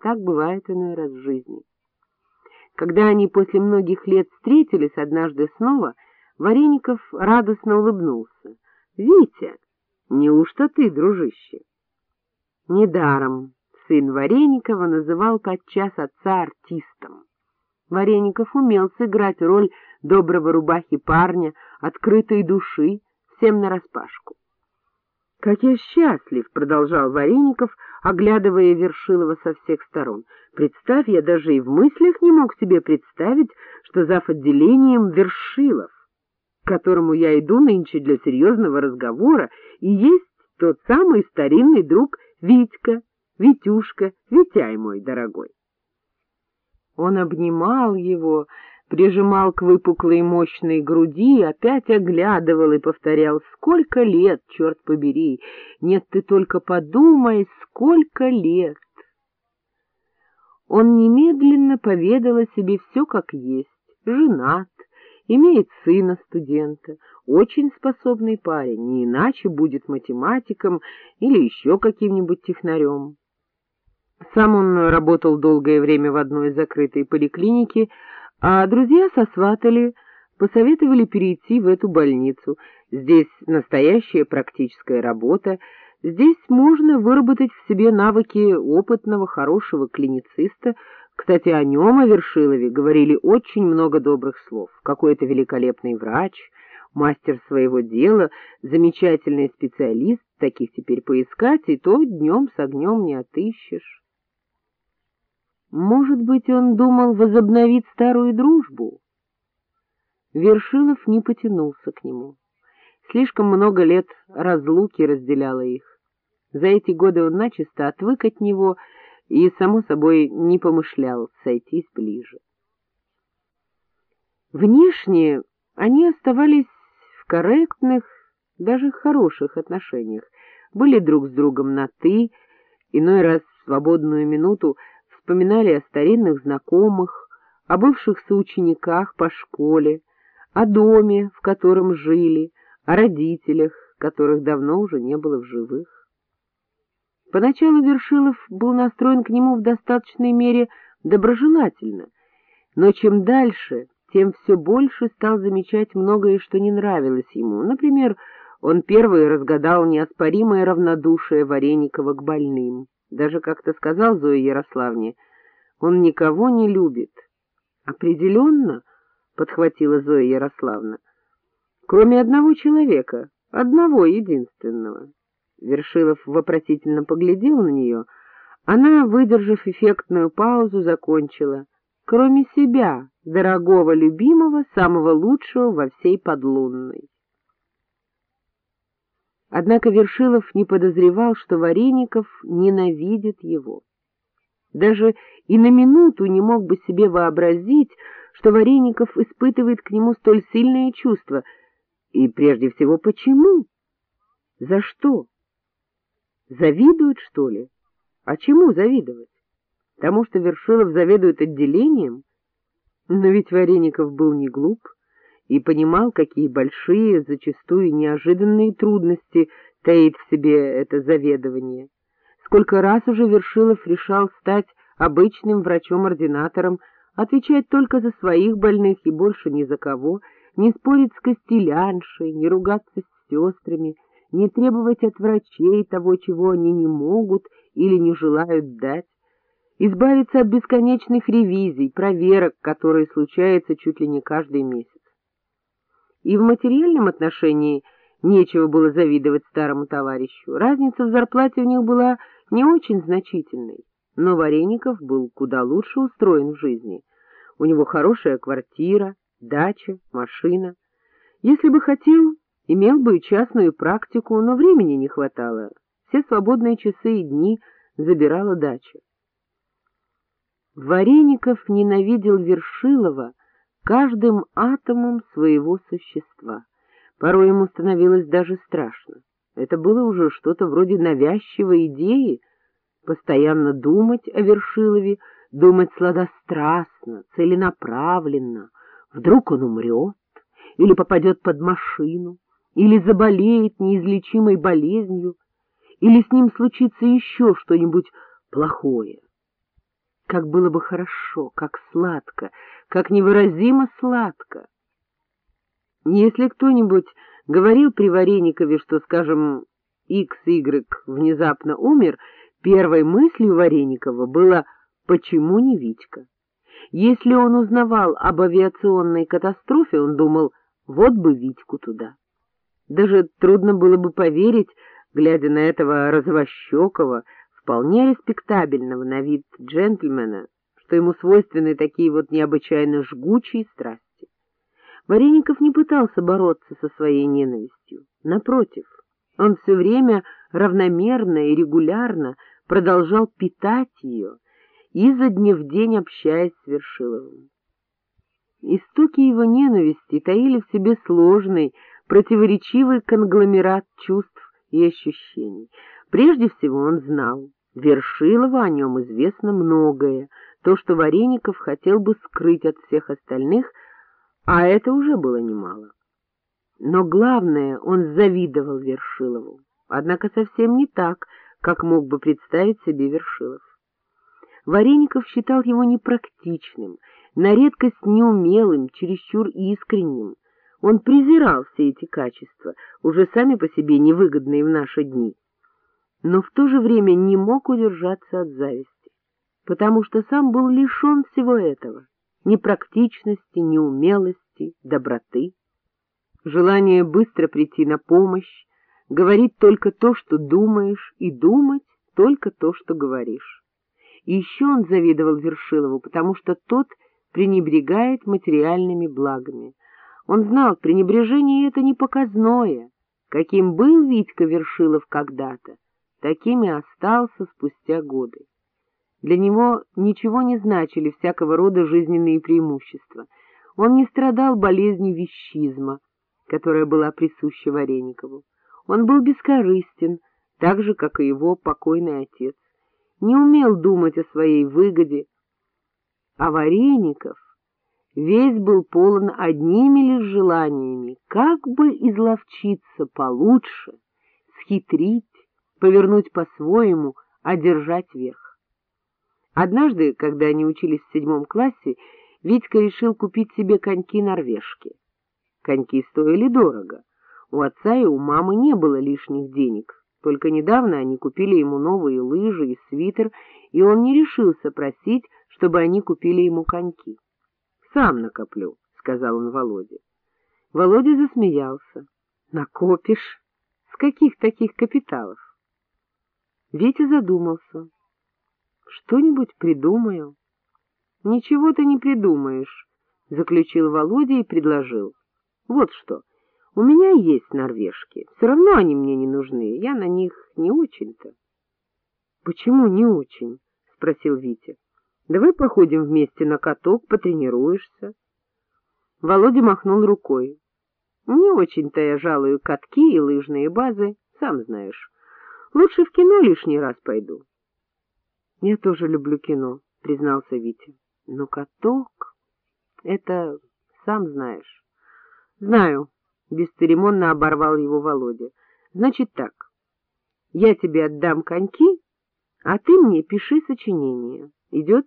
Так бывает иной раз в жизни. Когда они после многих лет встретились однажды снова, Вареников радостно улыбнулся. — Витя, неужто ты, дружище? Недаром сын Вареникова называл подчас отца артистом. Вареников умел сыграть роль доброго рубахи парня, открытой души, всем нараспашку. — Как я счастлив! — продолжал Вареников, оглядывая Вершилова со всех сторон. — Представь, я даже и в мыслях не мог себе представить, что зав. отделением Вершилов, к которому я иду нынче для серьезного разговора, и есть тот самый старинный друг Витька, Витюшка, Витяй мой дорогой. Он обнимал его, прижимал к выпуклой мощной груди, опять оглядывал и повторял «Сколько лет, черт побери! Нет, ты только подумай, сколько лет!» Он немедленно поведал о себе все как есть, женат, имеет сына студента, очень способный парень, не иначе будет математиком или еще каким-нибудь технарем. Сам он работал долгое время в одной закрытой поликлинике, а друзья сосватали, посоветовали перейти в эту больницу. Здесь настоящая практическая работа, здесь можно выработать в себе навыки опытного, хорошего клинициста. Кстати, о нем, о Вершилове, говорили очень много добрых слов. Какой-то великолепный врач, мастер своего дела, замечательный специалист, таких теперь поискать, и то днем с огнем не отыщешь. Может быть, он думал возобновить старую дружбу? Вершилов не потянулся к нему. Слишком много лет разлуки разделяло их. За эти годы он начисто отвык от него и, само собой, не помышлял сойтись ближе. Внешне они оставались в корректных, даже хороших отношениях, были друг с другом на «ты», иной раз в свободную минуту вспоминали о старинных знакомых, о бывших соучениках по школе, о доме, в котором жили, о родителях, которых давно уже не было в живых. Поначалу Вершилов был настроен к нему в достаточной мере доброжелательно, но чем дальше, тем все больше стал замечать многое, что не нравилось ему. Например, он первый разгадал неоспоримое равнодушие Вареникова к больным. Даже как-то сказал Зое Ярославне, он никого не любит. Определенно, — подхватила Зоя Ярославна, — кроме одного человека, одного единственного. Вершилов вопросительно поглядел на нее. Она, выдержав эффектную паузу, закончила. Кроме себя, дорогого, любимого, самого лучшего во всей подлунной. Однако Вершилов не подозревал, что Вареников ненавидит его. Даже и на минуту не мог бы себе вообразить, что Вареников испытывает к нему столь сильные чувства. И прежде всего, почему? За что? Завидуют, что ли? А чему завидовать? Тому, что Вершилов заведует отделением? Но ведь Вареников был не глуп и понимал, какие большие, зачастую неожиданные трудности таит в себе это заведование. Сколько раз уже Вершилов решал стать обычным врачом-ординатором, отвечать только за своих больных и больше ни за кого, не спорить с костеляншей, не ругаться с сестрами, не требовать от врачей того, чего они не могут или не желают дать, избавиться от бесконечных ревизий, проверок, которые случаются чуть ли не каждый месяц. И в материальном отношении нечего было завидовать старому товарищу. Разница в зарплате у них была не очень значительной, но Вареников был куда лучше устроен в жизни. У него хорошая квартира, дача, машина. Если бы хотел, имел бы и частную практику, но времени не хватало. Все свободные часы и дни забирала дача. Вареников ненавидел Вершилова каждым атомом своего существа. Порой ему становилось даже страшно. Это было уже что-то вроде навязчивой идеи, постоянно думать о Вершилове, думать сладострастно, целенаправленно. Вдруг он умрет, или попадет под машину, или заболеет неизлечимой болезнью, или с ним случится еще что-нибудь плохое. Как было бы хорошо, как сладко, как невыразимо сладко. Если кто-нибудь говорил при Вареникове, что, скажем, XY внезапно умер, первой мыслью Вареникова было «почему не Витька?». Если он узнавал об авиационной катастрофе, он думал «вот бы Витьку туда». Даже трудно было бы поверить, глядя на этого развощекого, вполне респектабельного на вид джентльмена, что ему свойственны такие вот необычайно жгучие страсти. Вареников не пытался бороться со своей ненавистью. Напротив, он все время равномерно и регулярно продолжал питать ее, изо дня в день общаясь с Вершиловым. Истоки его ненависти таили в себе сложный, противоречивый конгломерат чувств и ощущений. Прежде всего он знал, Вершилова о нем известно многое, то, что Вареников хотел бы скрыть от всех остальных, а это уже было немало. Но главное, он завидовал Вершилову, однако совсем не так, как мог бы представить себе Вершилов. Вареников считал его непрактичным, на редкость неумелым, чересчур искренним. Он презирал все эти качества, уже сами по себе невыгодные в наши дни, но в то же время не мог удержаться от зависти, потому что сам был лишен всего этого — непрактичности, неумелости, доброты желание быстро прийти на помощь, говорить только то, что думаешь, и думать только то, что говоришь. И еще он завидовал Вершилову, потому что тот пренебрегает материальными благами. Он знал, пренебрежение это не показное. Каким был Витька Вершилов когда-то, таким и остался спустя годы. Для него ничего не значили всякого рода жизненные преимущества. Он не страдал болезнью вещизма, которая была присуща Вареникову. Он был бескорыстен, так же, как и его покойный отец, не умел думать о своей выгоде, а Вареников весь был полон одними лишь желаниями, как бы изловчиться получше, схитрить, повернуть по-своему, одержать верх. Однажды, когда они учились в седьмом классе, Витька решил купить себе коньки-норвежки. Коньки стоили дорого. У отца и у мамы не было лишних денег. Только недавно они купили ему новые лыжи и свитер, и он не решился просить, чтобы они купили ему коньки. — Сам накоплю, — сказал он Володе. Володя засмеялся. — Накопишь? С каких таких капиталов? Витя задумался. — Что-нибудь придумаю. — Ничего ты не придумаешь, — заключил Володя и предложил. Вот что, у меня есть норвежки, все равно они мне не нужны, я на них не очень-то. — Почему не очень? — спросил Витя. — Давай походим вместе на каток, потренируешься. Володя махнул рукой. — Не очень-то я жалую катки и лыжные базы, сам знаешь. Лучше в кино лишний раз пойду. — Я тоже люблю кино, — признался Витя. — Но каток — это, сам знаешь. — Знаю, — бесцеремонно оборвал его Володя. — Значит так, я тебе отдам коньки, а ты мне пиши сочинение. Идет?